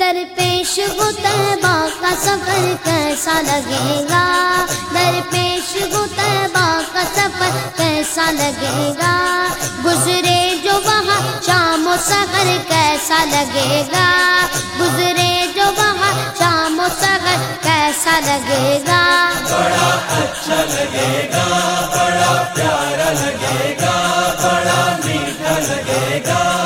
در پیش کا سفر کیسا لگے گا؟ در پیش کا سفر کیسا لگے گا؟ گزرے جو وہاں شام و سفر کیسا لگے گا؟ گزرے جو وہاں شام و سفر کیسا لگے گا؟ بڑا اچھا لگے گا، بڑا پیارا لگے گا، بڑا میٹھا لگے گا۔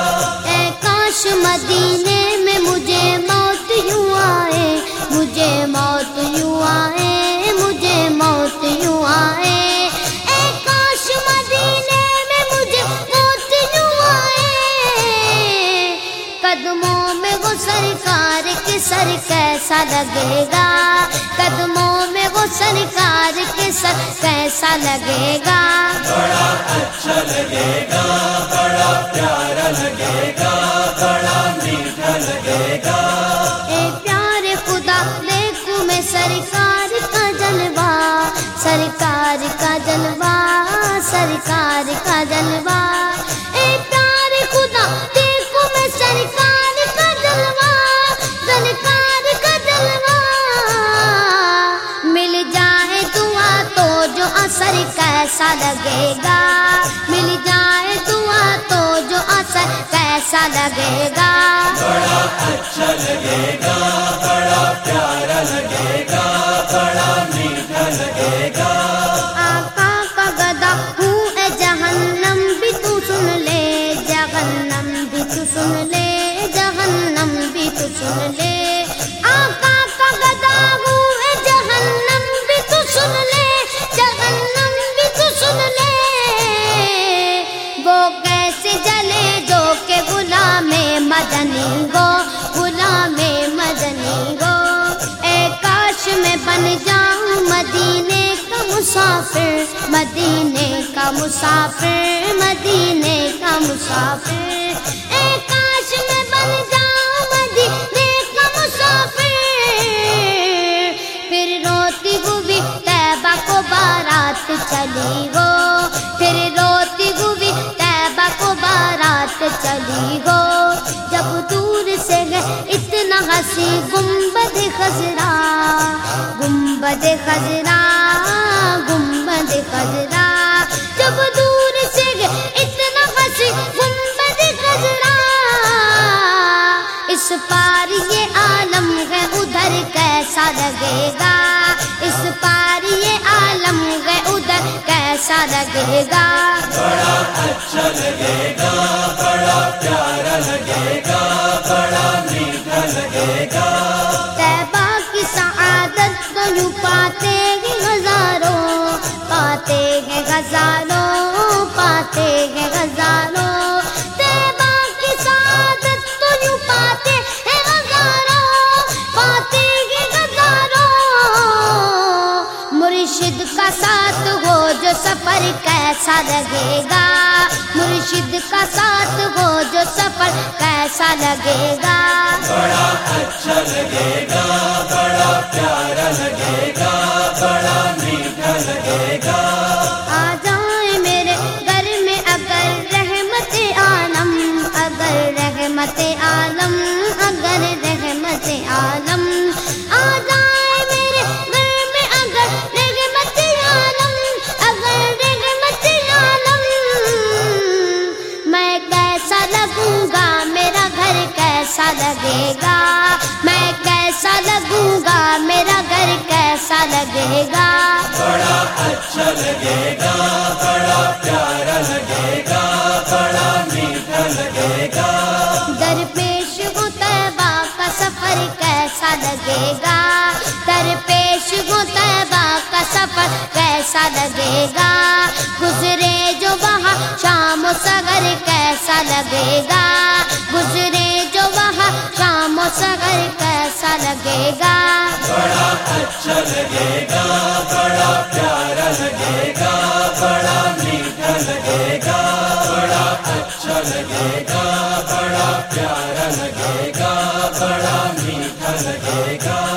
سرکار کے سر کیسا لگے گا؟ قدموں میں وہ سرکار کے سر کیسا لگے گا؟ بڑا اچھا لگے گا بڑا پیارا لگے گا بڑا میٹھا لگے گا۔ اے پیارے خدا دیکھوں میں سرکار کا جلوہ سرکار کا جلوہ سرکار کا جلوہ۔ اثر کیسا لگے گا؟ مل جائے دعا تو جو اثر کیسا لگے گا؟ بڑا اچھا لگے گا، بڑا پیارا لگے گا، بڑا میٹھا لگے گا۔ مدنی گو، غلام مدنی گو۔ اے کاش میں بن جاؤں مدینے کا مسافر، مدینے کا مسافر، مدینے کا مسافر۔ اے کاش میں بن جاؤں مدینے کا مسافر۔ پھر روتی ہوئی تیبہ کو بارات چلی گو۔ پھر روتی ہوئی تیبہ کو بارات چلی گو۔ اتنا ہنسی گنبد خزرا گنبد خزرا گنبد خزرا جب دور سے اتنا ہنسی گنبد خزرا اس پار یہ عالم ہے ادھر کیسا لگے گا۔ اس پار یہ عالم ہے ادھر کیسا لگے گا۔ بڑا اچھا لگے گا، بڑا پیارا لگے گا۔ بڑا میٹھا لگے گا۔ تیبہ کی سعادت کا ساتھ ہو جو سفر کیسا لگے گا؟ مرشد کا ساتھ ہو جو سفر کیسا لگے گا؟ بڑا اچھا لگے گا لگے گا۔ میں کیسا لگوں گا؟ میرا گھر کیسا لگے گا؟ بڑا اچھا لگے گا بڑا پیارا لگے گا بڑا میٹھا لگے گا۔ در پیش ہو تیبہ کا سفر کیسا لگے گا؟ در پیش ہو تیبہ کا سفر کیسا لگے گا؟ گزرے جو وہاں شام و سگر کیسا لگے گا؟ اچھا لگے گا، بڑا پیارا لگے گا، بڑا میٹھا لگے گا بڑا اچھا لگے گا، بڑا پیارا لگے گا، بڑا میٹھا لگے گا۔